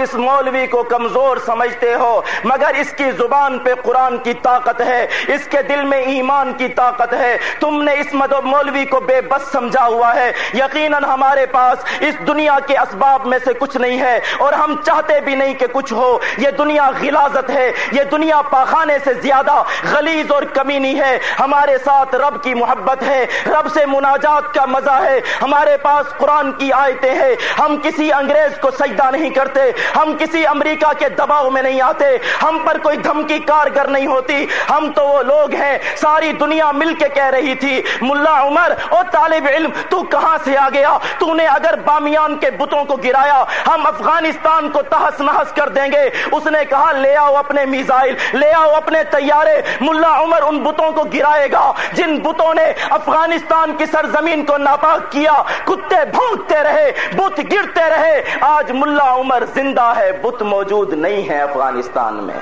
لوگ اس مولوی کو کمزور سمجھتے ہو، مگر اس کی زبان پہ قرآن کی طاقت ہے، اس کے دل میں ایمان کی طاقت ہے۔ تم نے اس مدو مولوی کو بے بس سمجھا ہوا ہے۔ یقیناً ہمارے پاس اس دنیا کے اسباب میں سے کچھ نہیں ہے، اور ہم چاہتے بھی نہیں کہ کچھ ہو۔ یہ دنیا غلازت ہے، یہ دنیا پاخانے سے زیادہ غلیظ اور کمینی ہے۔ ہمارے ساتھ رب کی محبت ہے، رب سے مناجات کا مزہ ہے۔ ہمارے پاس قرآن کی آیتیں ہیں۔ ہم کسی انگریز کو سجدہ نہیں کرتے ہم کسی امریکہ کے دباؤ میں نہیں آتے، ہم پر کوئی دھمکی کارگر نہیں ہوتی۔ ہم تو وہ لوگ ہیں، ساری دنیا مل کے کہہ رہی تھی، ملا عمر اور طالب علم، تو کہاں سے آ گیا؟ تو نے اگر بامیان کے بتوں کو گرایا، ہم افغانستان کو تحس نحس کر دیں گے۔ اس نے کہا، لے آؤ اپنے میزائل، لے آؤ اپنے تیارے ملا عمر ان بتوں کو گرائے گا۔ جن بتوں نے افغانستان کی سرزمین کو ناپاک کیا، کتے بھونکتے رہے، بت گرتے رہے۔ آج ملا عمر زندہ ہے بت موجود نہیں ہے افغانستان میں۔